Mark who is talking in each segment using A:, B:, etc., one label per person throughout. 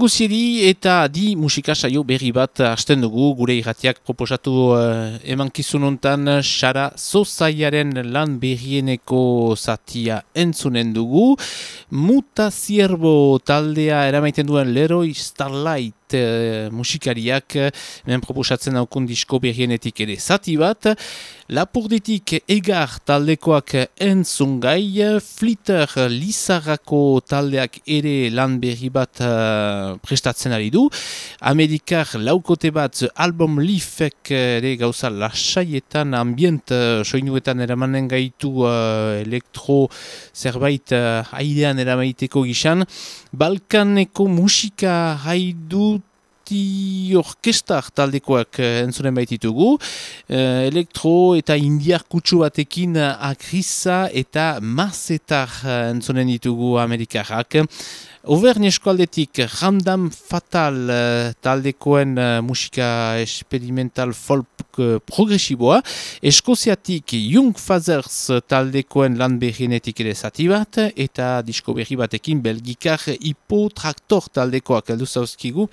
A: Guziedi eta di musika saio berri bat hasten dugu gure irratiak proposatu uh, emankizun hontan Sara Zozaiaren lan berrieneko zatia entzunen dugu. Muta taldea eramaiten duen Leroy Starlight uh, musikariak men proposatzen daukun disko berrienetik ere zati bat. Lapurditik egar taldekoak entzungai, Flitter Lizarrako taldeak ere lan berri bat uh, prestatzen ari du. Amerikar laukote bat album Leafek ere gauza lasaietan ambient uh, soinuetan eramanen gaitu uh, elektro zerbait uh, aidean eramaiteko gizan. Balkaneko musika haidut Bati orkestar taldekoak uh, entzunen baititugu. Uh, elektro eta indiar kutsu batekin akrisa eta mazetar uh, entzunen ditugu amerikarrak. Auvergne eskualdetik Ramdam Fatal uh, taldekoen uh, musika experimental folk uh, progresiboa. Eskoziatik Young Fathers taldekoen lan behinetik ere zati bat. Eta disko behi batekin belgikar hipotraktor taldekoak eldu zauzkigu.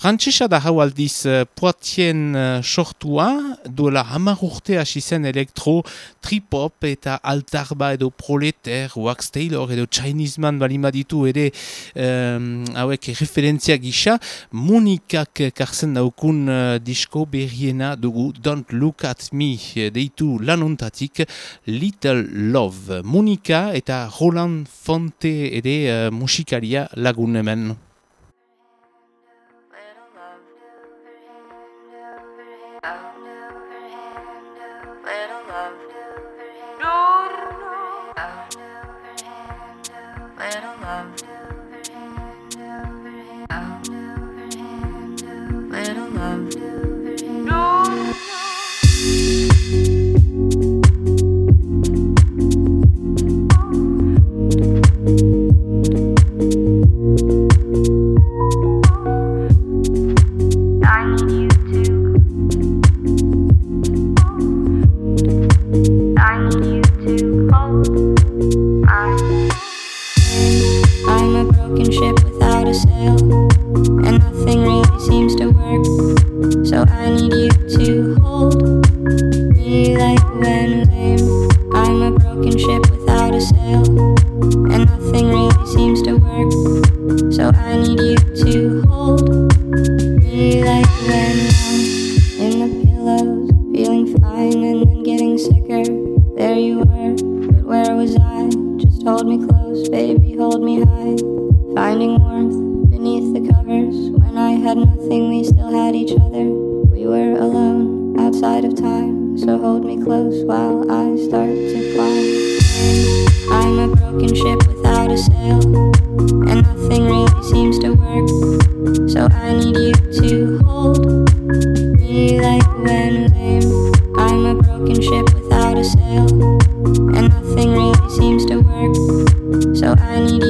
A: Frantsesa da hau aldiz uh, poatien uh, sortua. Duela hamar urte hasi zen elektro tripop eta altarba edo proleter, wax taylor edo Chinese man balima ditu ere um, hauek referentzia gisa, Monikak karzen daukun uh, disko berriena dugu Don't Look At Me deitu lanuntatik Little Love. Monika eta Roland Fonte ere uh, musikaria lagun hemen.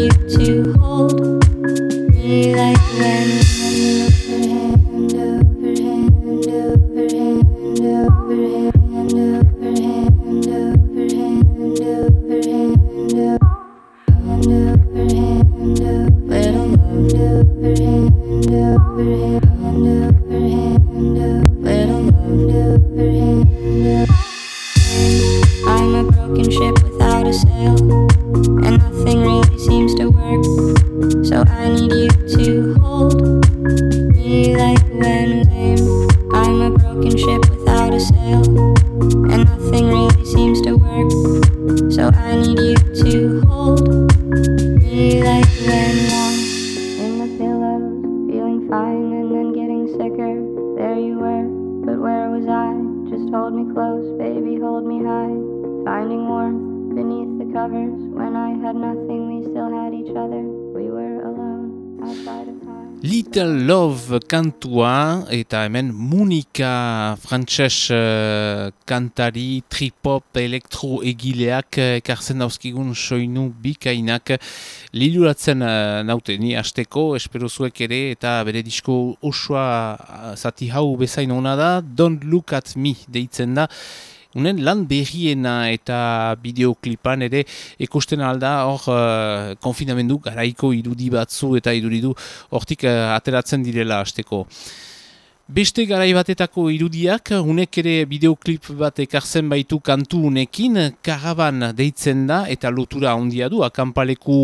A: you to hold me like when kantua eta hemen Munika frantses uh, kantari tripop elektro egileak uh, ekartzen dauzkigun soinu bikainak liluratzen uh, naute. Ni asteko espero zuek ere eta bere disko osoa uh, zati hau bezain ona da. Don't Look At Me deitzen da unen lan berriena eta bideoklipan ere ikusten alda hor uh, konfinamendu garaiko irudi batzu eta irudidu hortik uh, ateratzen direla hasteko. Beste garai batetako irudiak, unek ere bideoklip bat ekartzen baitu kantu unekin, karaban deitzen da eta lotura handia du, akampaleku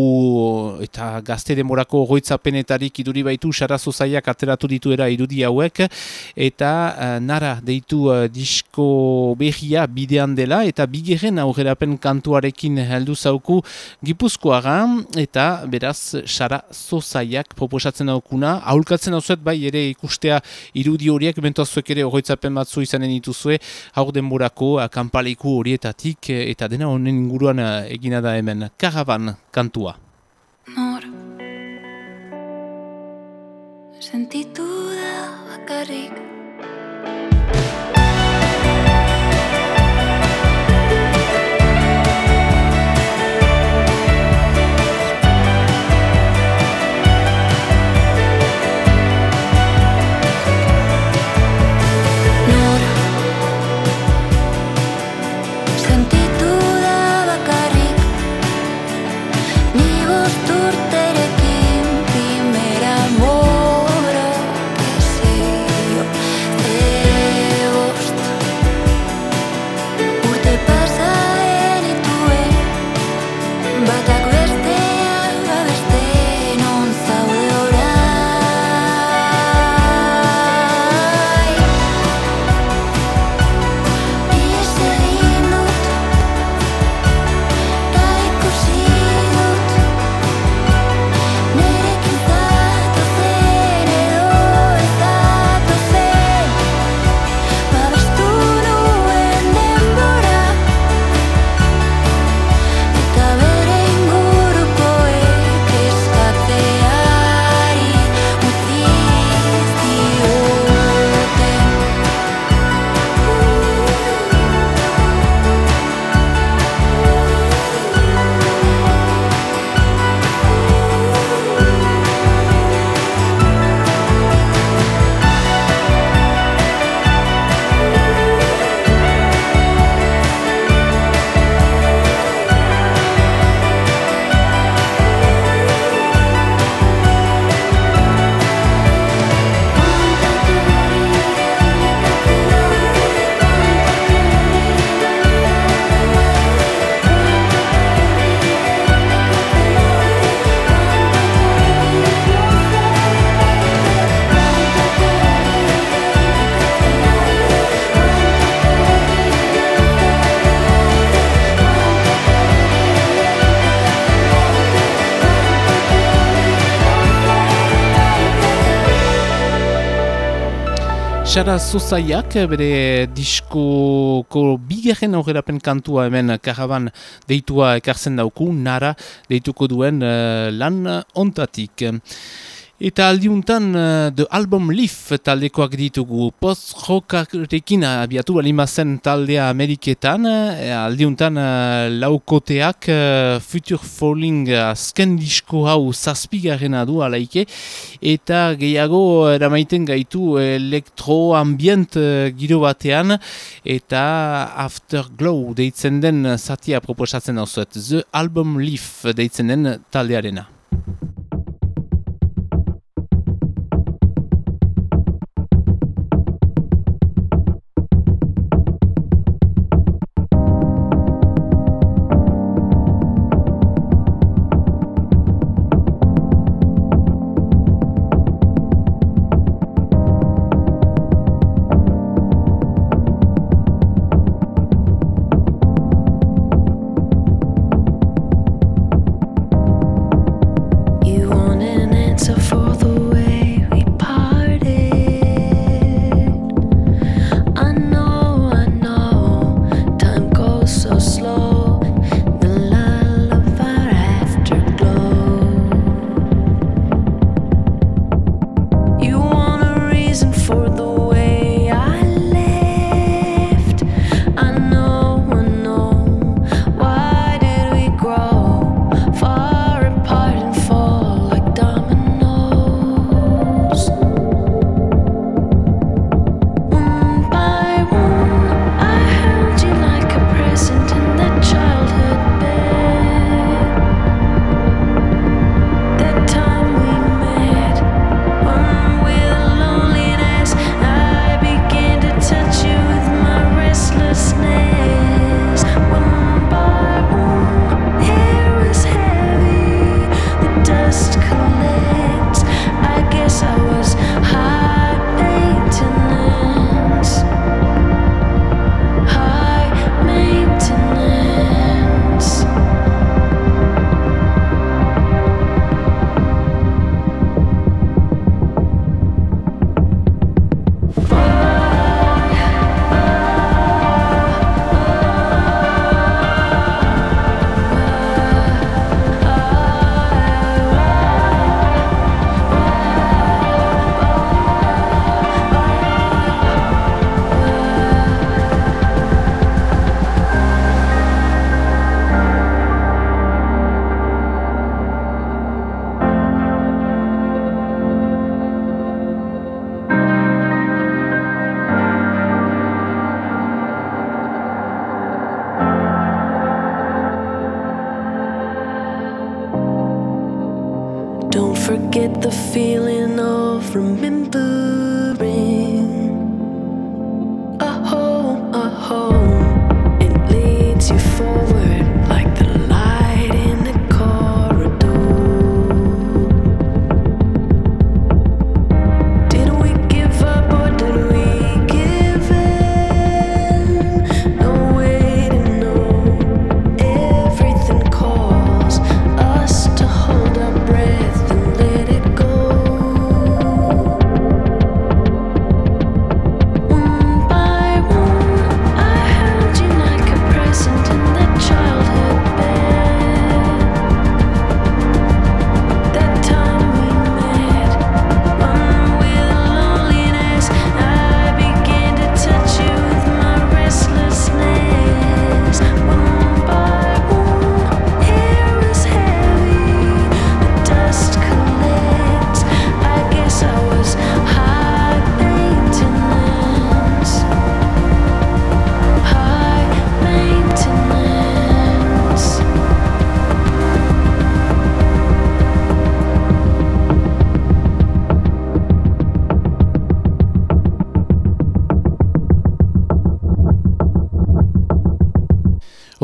A: eta gazte demorako goitzapenetarik iduri baitu, sarazo zaiak ateratu dituera irudi hauek, eta uh, nara deitu uh, disko behia bidean dela, eta bigeren aurrerapen kantuarekin heldu zauku gipuzkoara, eta beraz sarazo zaiak proposatzen daukuna, aholkatzen hauzuet bai ere ikustea irudi irudi horiek bentozuek ere horretzapen batzu izanen dituzue haur denborako kanpaleku horietatik eta dena honen inguruan egina da hemen karaban kantua. Nor Sentitu Sara Zuzaiak bere diskoko bigarren aurrerapen kantua hemen karaban deitua ekartzen dauku, nara deituko duen uh, lan ontatik. Eta aldiuntan uh, The Album Leaf taldekoak ditugu. Post-rockarekin abiatu balimazen taldea Ameriketan. Uh, aldiuntan uh, laukoteak uh, Future Falling azken uh, disko hau zazpigaren adu alaike. Eta gehiago eramaiten gaitu elektro-ambient uh, giro batean. Eta Afterglow deitzen den zatia proposatzen hau The Album Leaf deitzen den taldearena.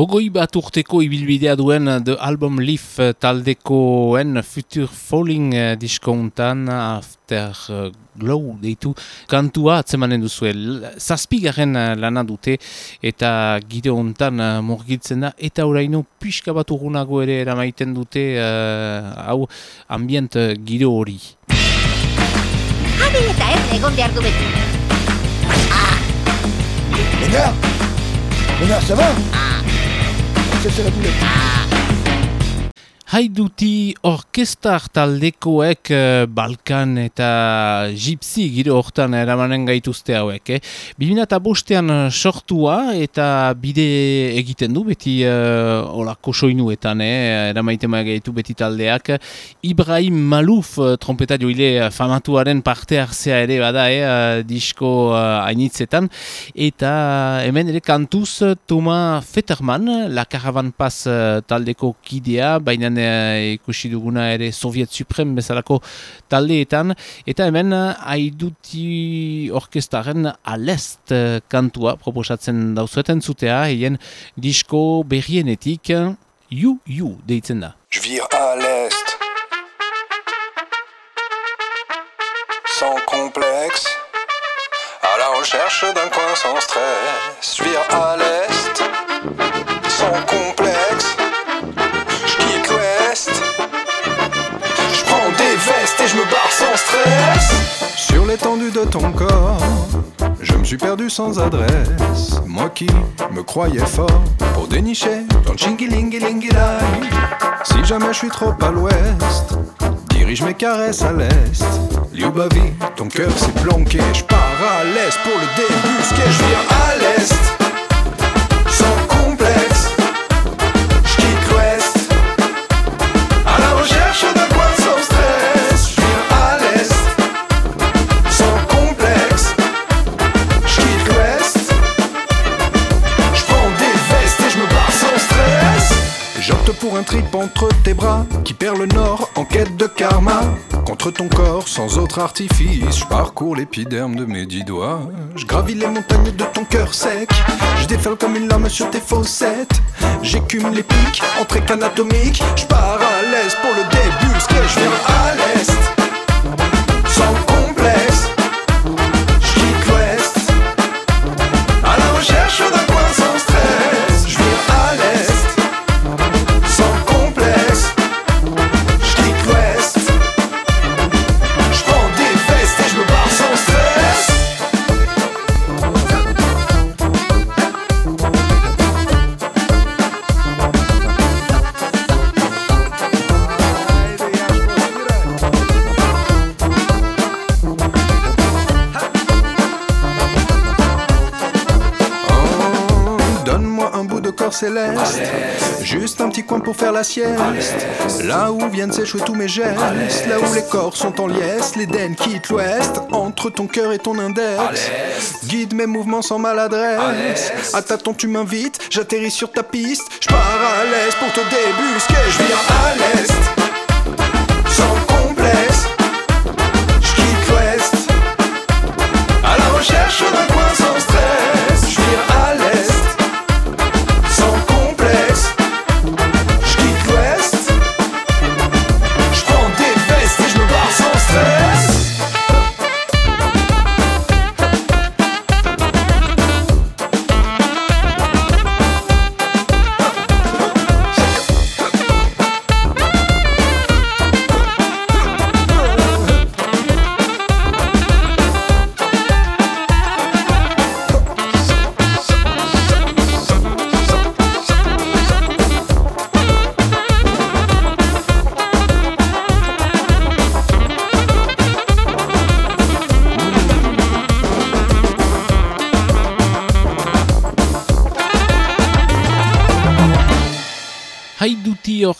A: Ogoi bat urteko ibilbidea duen The Album Leaf taldekoen Future Falling eh, diskountan After eh, Glow deitu kantua atzemanen duzu zazpigaren eh, lana dute eta gide hontan morgitzen da eta oraino pixka bat urgunago ere eramaiten dute hau ambient gide hori
B: Hadi eta ez egon behar du beti
C: Ah! Venga! Venga, se va! Ah! Deixa
A: Haiduti orkestar taldekoek uh, Balkan eta Gypsy gire hortan eramanen gaituzte hauek. Eh? Bibina eta bostean eh, sortua eta bide egiten du beti uh, olako soinuetan, eh? eramaiten gaitu beti taldeak. Ibrahim Malouf uh, trompeta joile famatuaren parte hartzea ere bada eh? disko uh, hainitzetan. Eta hemen ere kantuz Toma Fetterman, La Caravan Pass taldeko kidea, baina ikusi duguna ere Soviet Suprem bezalako taldeetan eta hemen haiduti orkestaren alest kantua proposatzen dauzueten zutea hien disko berrienetik You You deitzen da.
D: Je vire à l'est. Sans complexe. À la recherche d'un coin sans stress. Je vire à l'est. Sans complexe et je me barre sans stress. Sur l'étendue de ton corps, je me suis perdu sans adresse. Moi qui me croyais fort pour dénicher ton chingilingilingilang. Si jamais je suis trop à l'ouest, dirige mes caresses à l'est. Liubavi, ton cœur s'est planqué, je pars à l'est pour le débusquer, je viens à l'est. Ton corps, sans autre artifice, je parcours l'épiderme de mes dix doigts. Je gravis les montagnes de ton cœur sec. Je déferle comme une lame sur tes fossettes. J'écume les pics entre anatomiques. Je pars à l'est pour le début, je viens à l'est. Juste un petit coin pour faire la sieste. Là où viennent s'échouer tous mes gestes. Là où les corps sont en liesse. L'Éden quitte l'ouest. Entre ton cœur et ton index. Guide mes mouvements sans maladresse. À tâtons, tu m'invites. J'atterris sur ta piste. Je pars à l'est pour te débusquer. Je viens à l'est.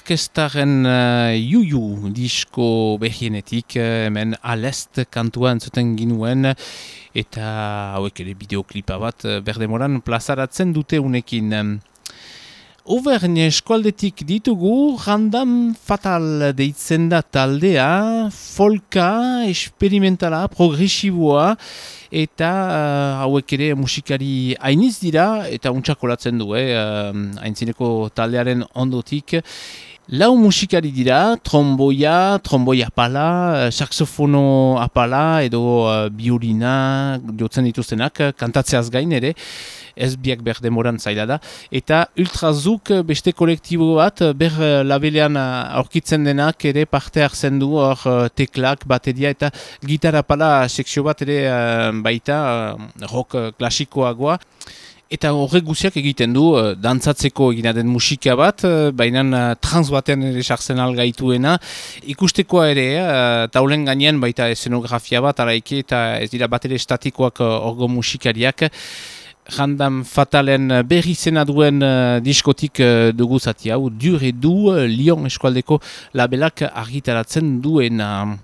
A: Orkestaren uh, Juju disko behienetik, uh, hemen alest kantua entzuten ginuen, eta hauek ere bideoklipa bat uh, berdemoran plazaratzen dute unekin. Auvergne eskualdetik ditugu, randam fatal deitzen da taldea, folka, esperimentala, progresiboa, eta uh, hauek ere musikari hainiz dira, eta untsakolatzen du, eh, uh, haintzineko taldearen ondotik. Lau musikari dira, tromboia, tromboia apala, saxofono apala, edo uh, biolina, jotzen dituztenak, kantatzeaz gain ere, ez biak ber demoran zaila da. Eta Ultrazuk beste kolektibo bat, ber labelean aurkitzen denak ere parte hartzen du hor teklak, bateria eta gitarra pala sekzio bat ere baita rock klasikoagoa. Eta horrek guziak egiten du, dantzatzeko egina den musika bat, baina trans batean ere sartzen algaituena. Ikustekoa ere, taulen gainean baita eszenografia bat, araiki eta ez dira bat ere estatikoak orgo musikariak. Randam fatalen berri zena duen uh, diskotik uh, dugu zati hau, dur edu uh, Lyon eskualdeko labelak argitaratzen duena.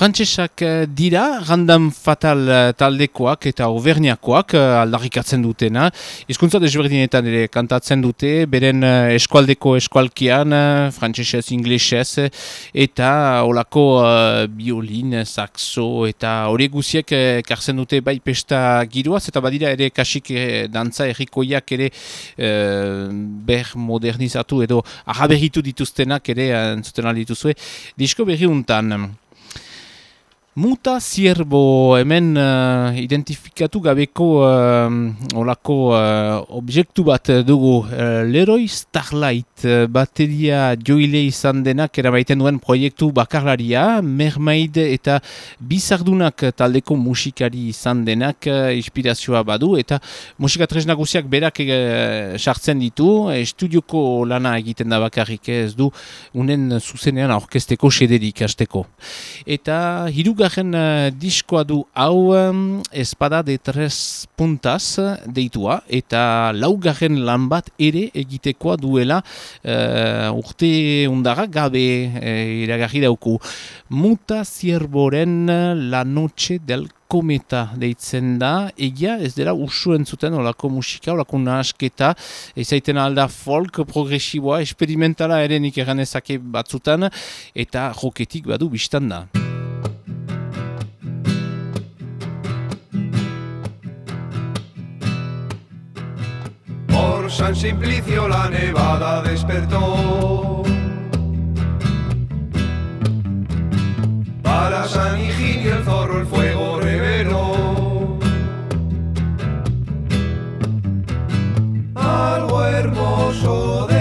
A: Frantsesak eh, dira, randam fatal eh, taldekoak eta auverniakoak eh, aldarrikatzen dutena. Hizkuntza desberdinetan ere kantatzen dute, beren eskualdeko eskualkian, frantsesez, inglesez, eta olako uh, biolin, saxo, eta hori guziek kartzen dute bai pesta giroaz, eta badira ere kasik dantza errikoiak ere uh, ber modernizatu edo ahaberritu dituztenak ere entzuten dituzue. Disko berri untan. Muta zierbo hemen uh, identifikatu gabeko uh, olako uh, objektu bat dugu. Uh, Leroy Starlight uh, bateria joile izan denak erabaiten duen proiektu bakarlaria. Mermaid eta bizardunak taldeko musikari izan denak uh, inspirazioa badu. Eta musikatrez nagusiak berak sartzen ditu. Estudioko lana egiten da bakarrik ez du unen zuzenean aurkesteko sederik hasteko. Eta hiru hirugarren uh, diskoa du hau um, espada de tres puntas deitua eta laugarren lan bat ere egitekoa duela uh, urte undara gabe uh, iragarri dauku. Muta zierboren la noche del kometa deitzen da, egia ez dela usu entzuten olako musika, olako nahasketa, ezaiten alda folk, progresiboa, experimentala ere nik eganezake batzutan, eta joketik badu biztan da.
B: San Simplicio la nevada despertó. Para San Higinio el zorro el fuego reveló. Algo hermoso del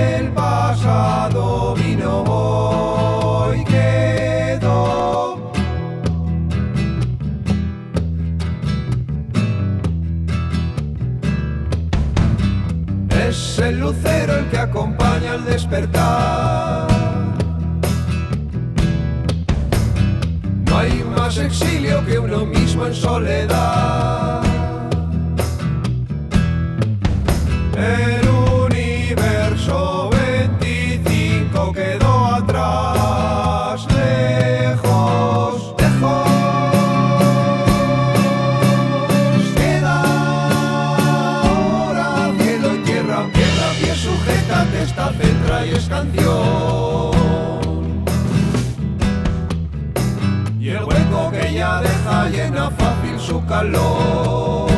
B: el lucero el que acompaña al despertar. No hay más exilio que uno mismo en soledad. El για ένα φάφιλ σου
A: καλό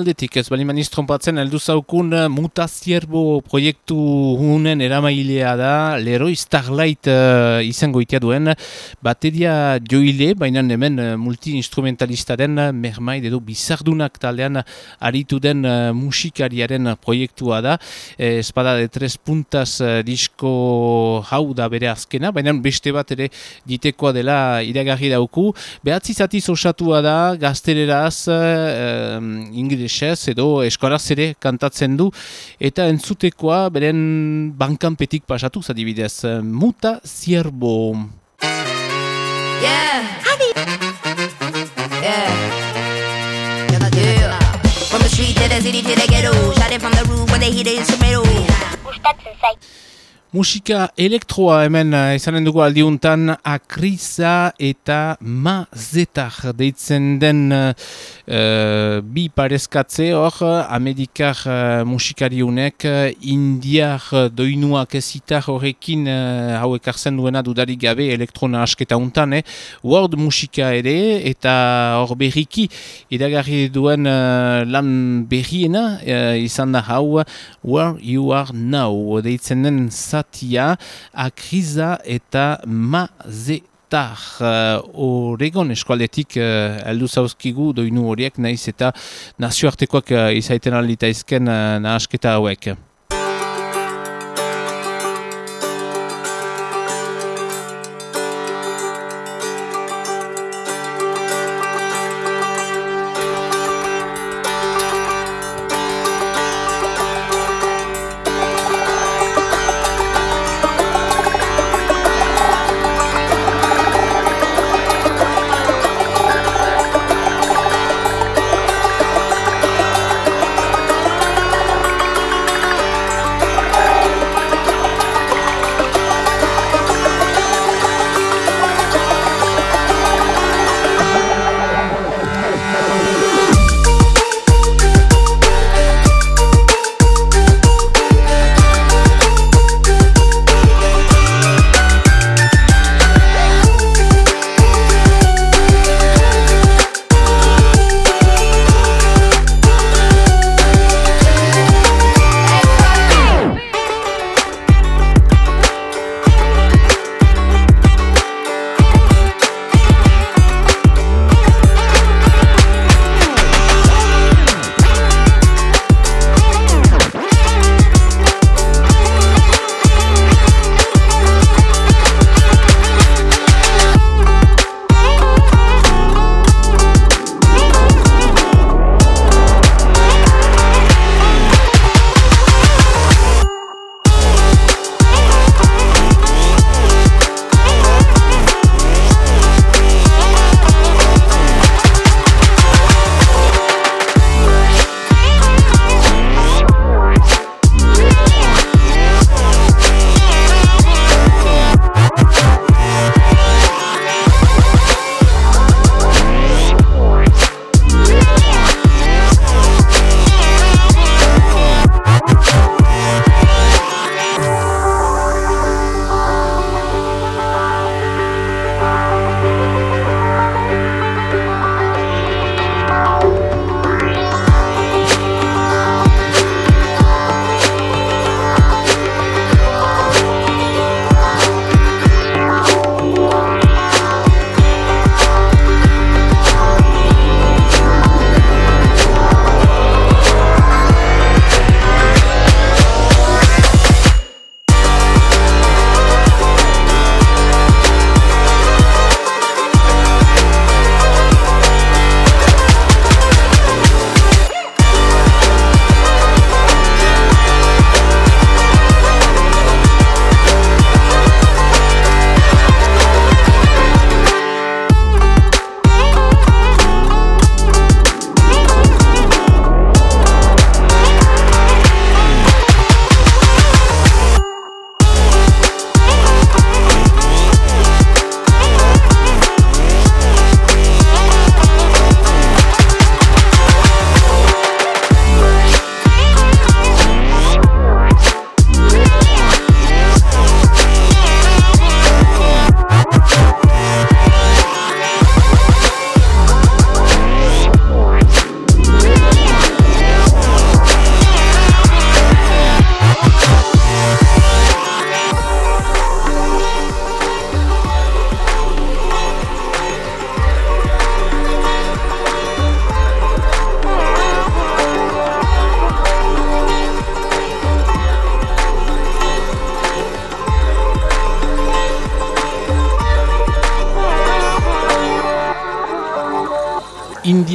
A: aldetik, ez bali maniz trompatzen, heldu zaukun uh, mutazierbo proiektu hunen eramailea da, Leroy Starlight uh, izango itea duen, bateria joile, baina hemen uh, multi-instrumentalistaren uh, mermaid edo bizardunak taldean aritu den uh, musikariaren proiektua da, eh, espada de tres puntas uh, disko hau da bere azkena, baina beste bat ere ditekoa dela iragarri dauku, behatzi zatiz osatua da, gaztereraz, uh, inglesez edo eskoraz ere kantatzen du eta entzutekoa beren bankanpetik pasatu zadibidez muta zierbo
E: Yeah. Yeah. Yeah. From the street to the city to the ghetto. Shot it from the roof when they hit the instrumental.
F: gustatzen zait.
A: Musika elektroa hemen eh, izanen dugu aldiuntan akriza eta mazetar deitzen den uh, bi parezkatze hor amerikar uh, musikariunek indiar doinuak ezitar horrekin uh, hau ekartzen duena dudarik gabe elektrona asketa untan, eh? world musika ere eta hor berriki idagarri duen uh, lan berriena uh, izan da hau Where You Are Now deitzen den zatia akriza eta mazetar Uh, Oregon eskualdetik uh, zauzkigu doinu horiek naiz eta nazioartekoak uh, izaiten alitaizken uh, nahasketa hauek.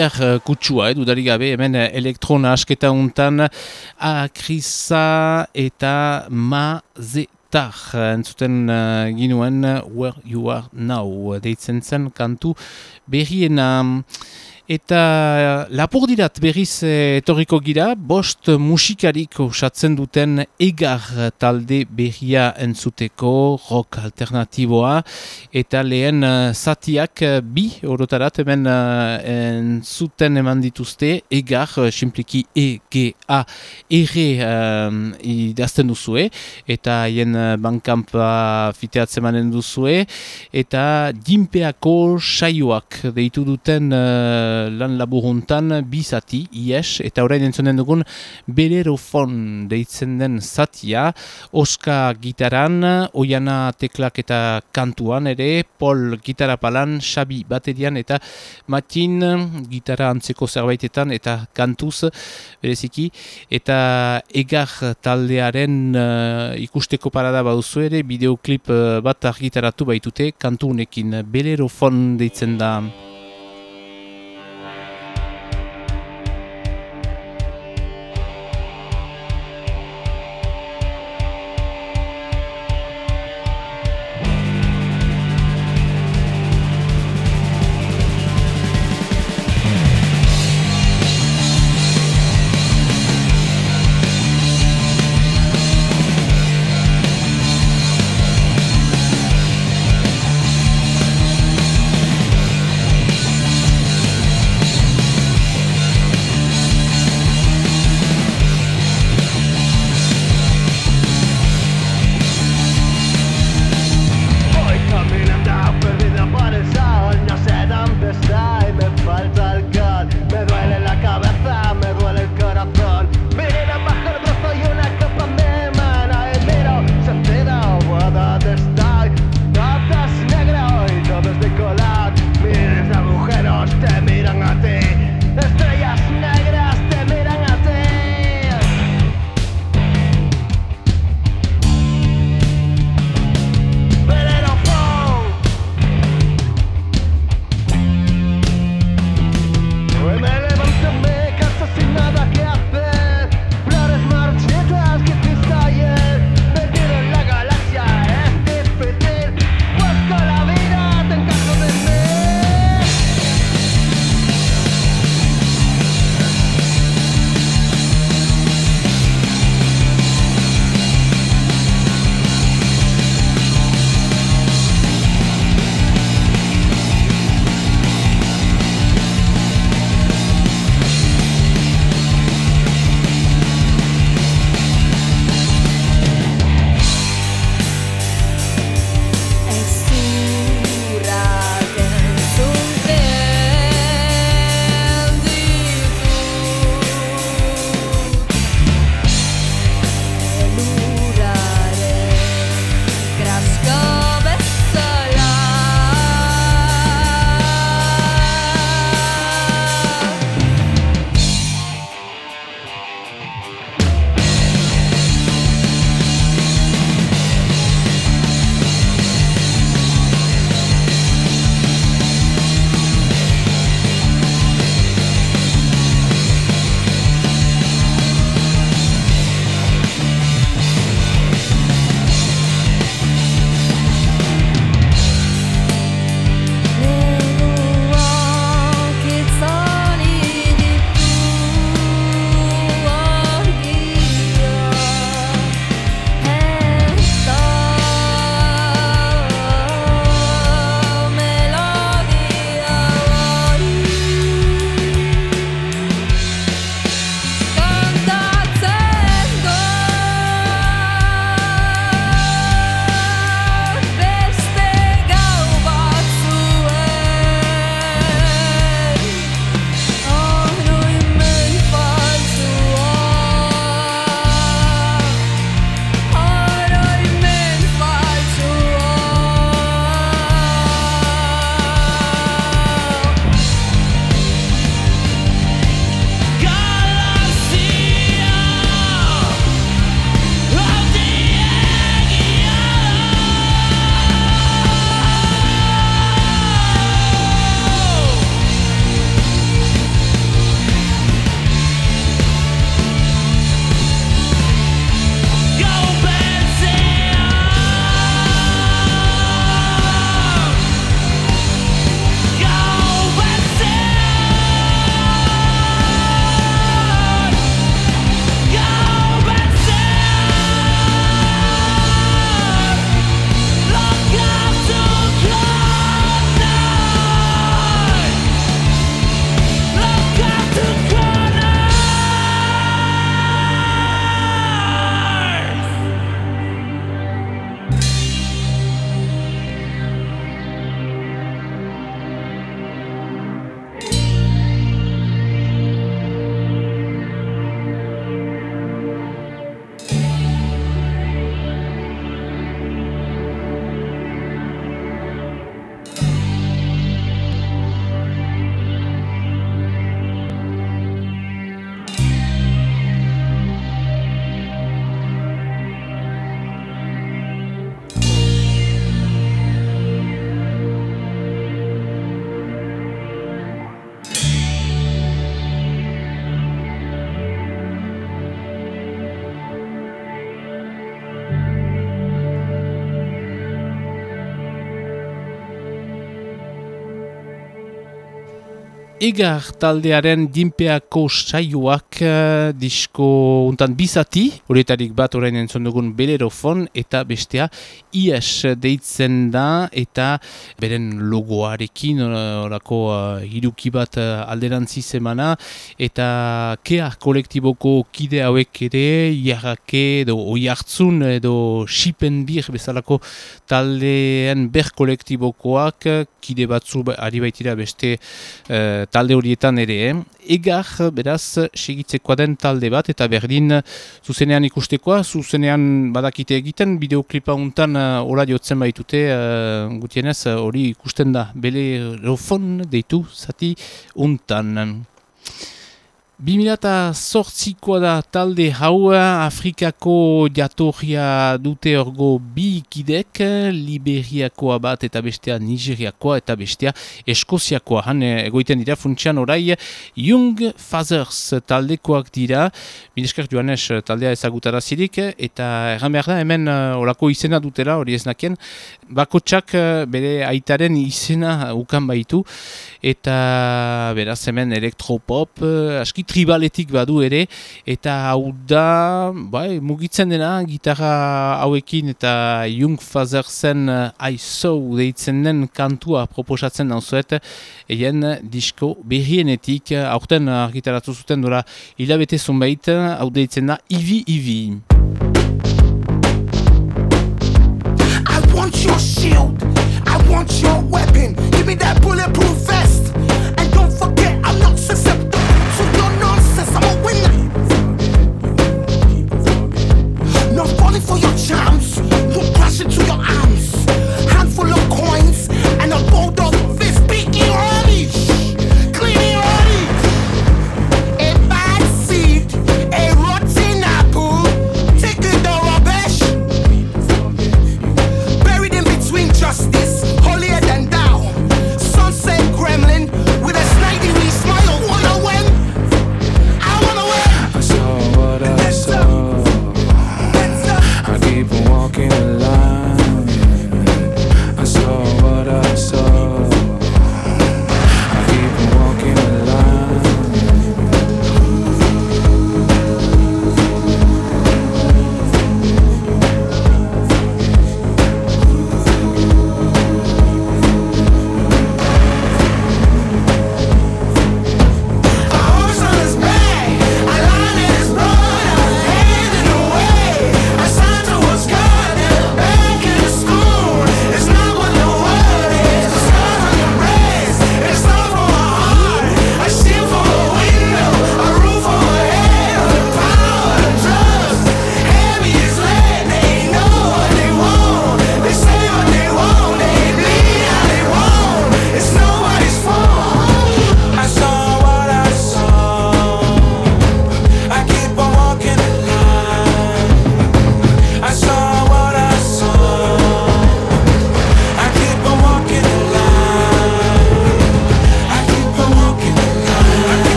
A: Indiar uh, kutsua, eh, dudarik gabe, hemen uh, elektrona asketa untan akrisa eta mazetar entzuten uh, ginuen Where You Are Now deitzen zen kantu berriena Eta lapurdirat berriz eh, etorriko gira, bost musikarik osatzen duten egar talde berria entzuteko rock alternatiboa. Eta lehen uh, zatiak uh, bi orotarat hemen uh, entzuten eman dituzte egar, uh, simpliki E-G-A erre uh, idazten duzue. Eta hien uh, bankampa fiteatzen manen duzue. Eta jimpeako saioak deitu duten lan laburuntan bizati, ies, eta orain entzonen dugun belerofon deitzen den zatia, oska gitaran, oiana teklak eta kantuan ere, pol gitara palan, xabi baterian eta matin gitara antzeko zerbaitetan eta kantuz bereziki, eta egar taldearen uh, ikusteko parada baduzu ere, bideoklip uh, bat argitaratu baitute, kantu unekin belerofon deitzen da. Egar taldearen dinpeako saioak uh, disko untan bizati, horietarik bat orain entzun dugun belerofon eta bestea IES deitzen da eta beren logoarekin orako uh, iruki bat uh, alderantzi zemana eta kea kolektiboko kide hauek ere jarrake edo oi hartzun edo sipen bir bezalako taldean ber kolektibokoak kide batzu ari baitira beste talde horietan ere, eh? egar beraz segitzekoa den talde bat eta berdin zuzenean ikustekoa, zuzenean badakite egiten, bideoklipa untan uh, ora jotzen baitute, uh, gutienez hori ikusten da, bele rofon deitu zati untan. 2008koa da talde hau Afrikako jatorria dute orgo bi ikidek, Liberiakoa bat eta bestea Nigeriakoa eta bestea Eskoziakoa. Han egoiten dira funtsian orai Young Fathers taldekoak dira, Mineskar Joanes taldea ezagutara zirik, eta erran behar da hemen orako izena dutera hori ez nakien, bakotsak bere aitaren izena ukan baitu, eta beraz hemen elektropop, askit tribaletik badu ere, eta hau da, bai, mugitzen dena, gitarra hauekin eta Jung Fazerzen I Saw deitzen den kantua proposatzen dauzuet, eien disko berrienetik, aurten argitaratu zuten dora hilabete zunbait, hau deitzen da Ivi Ivi.
F: I want your shield, I want your weapon, give me that bulletproof vest,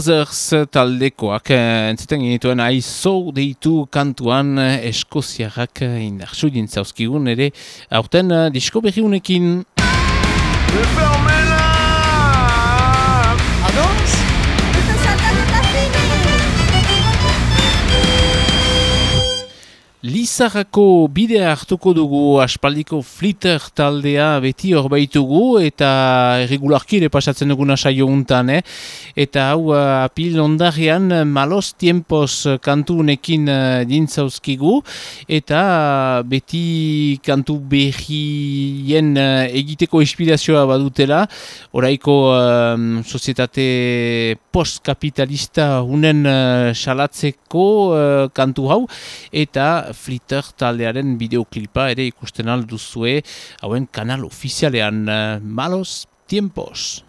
G: Fathers taldekoak eh, entzuten genituen aizo deitu kantuan eh, eskoziarrak eh, indartsu dintzauzkigun ere aurten disko berriunekin. Lizarrako bidea hartuko dugu aspaldiko flitter taldea beti hor baitugu eta erregularki ere pasatzen duguna saio untan, eh? Eta hau uh, apil ondarean malos tiempos kantu unekin uh, dintzauzkigu eta beti kantu behien egiteko inspirazioa badutela oraiko um, sozietate postkapitalista unen uh, salatzeko uh, kantu hau eta Flitter taldearen bideoklipa ere ikusten alduzue hauen kanal ofizialean uh, Malos Tiempos.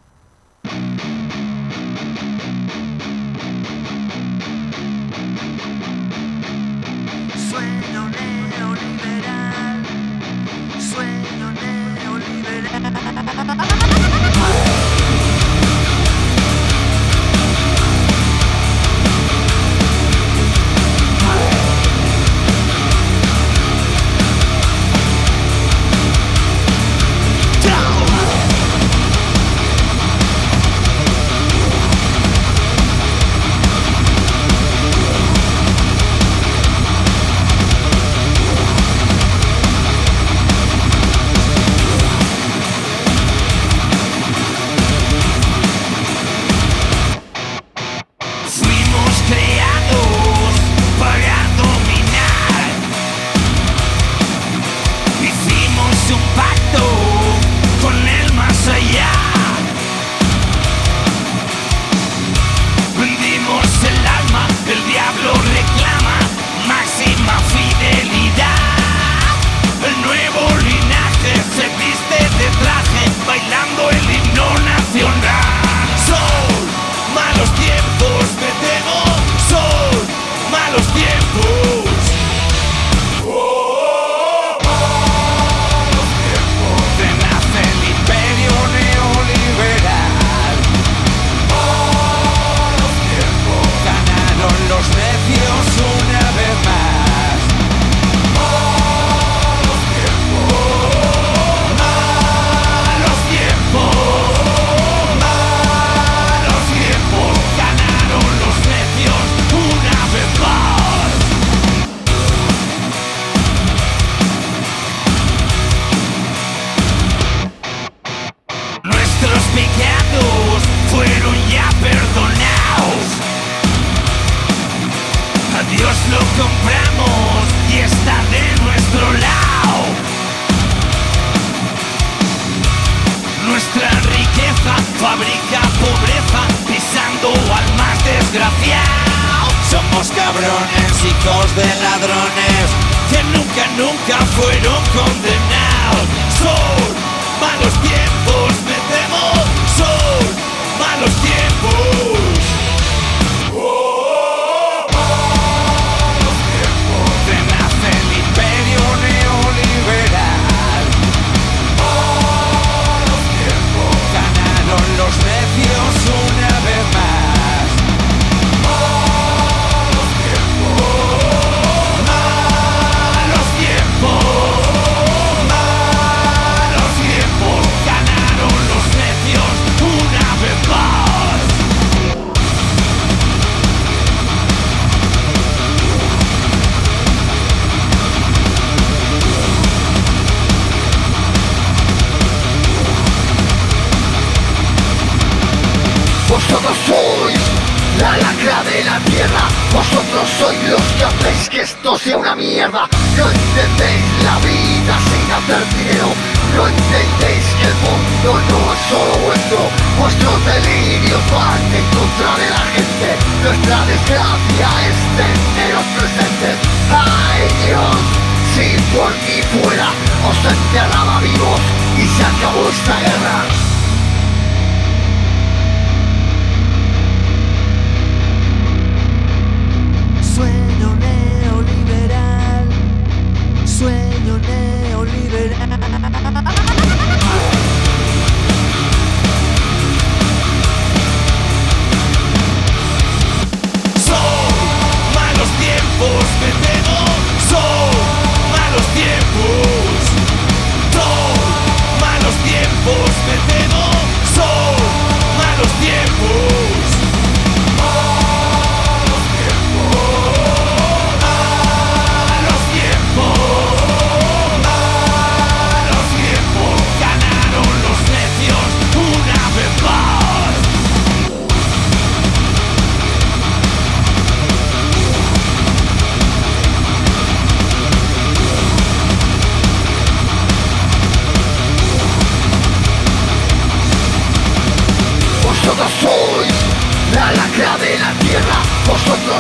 C: No entendéis que el mundo no es solo vuestro. Vuestros delirios van en contra de la gente. Nuestra desgracia es teneros presentes. ¡Ay Dios! Si por mí fuera os enterraba vivos Y se acabó esta guerra.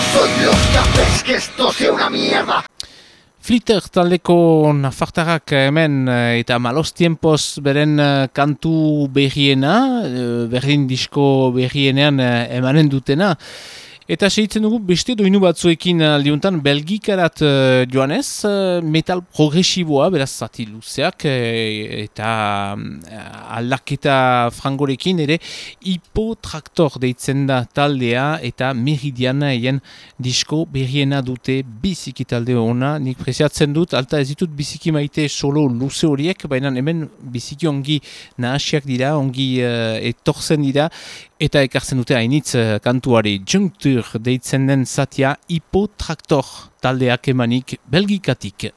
C: Sois los hacéis que esto sea una mierda.
A: Flitter taldeko nafartarak hemen eh, eta malos tiempos beren eh, kantu berriena, eh, berdin disko berrienean emanen dutena. Eta segitzen dugu beste doinu batzuekin aldiuntan belgikarat uh, joanez, uh, metal progresiboa, beraz zati luzeak, eh, eta uh, aldaketa frangorekin ere hipotraktor deitzen da taldea eta meridiana eien disko berriena dute biziki talde ona, nik preziatzen dut, alta ez ditut biziki maite solo luze horiek, baina hemen biziki ongi nahasiak dira, ongi uh, etorzen dira, eta ekartzen dute hainitz uh, kantuari. Junctur deitzen den zatia hipotraktor taldeak emanik belgikatik.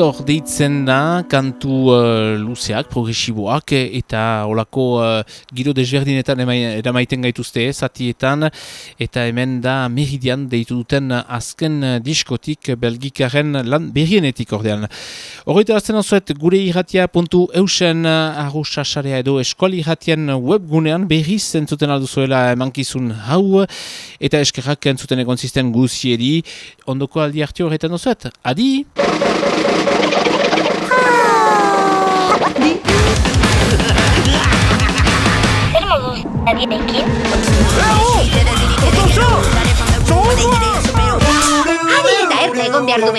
A: Traktor deitzen da, kantu uh, luzeak, progresiboak, eta olako uh, giro desberdinetan eramaiten gaituzte, eh, zatietan, eta hemen da Meridian deitu duten azken uh, diskotik belgikaren lan berrienetik ordean. Horreita azten azuet, gure irratia puntu eusen arrosasarea edo eskuali irratien webgunean berriz entzuten alduzuela emankizun hau, eta eskerrak entzuten egon zisten guzieri, ondoko aldi hartio horretan azuet. Adi!
H: Moduz Danietekin?
E: Adi eta ertza egon behar du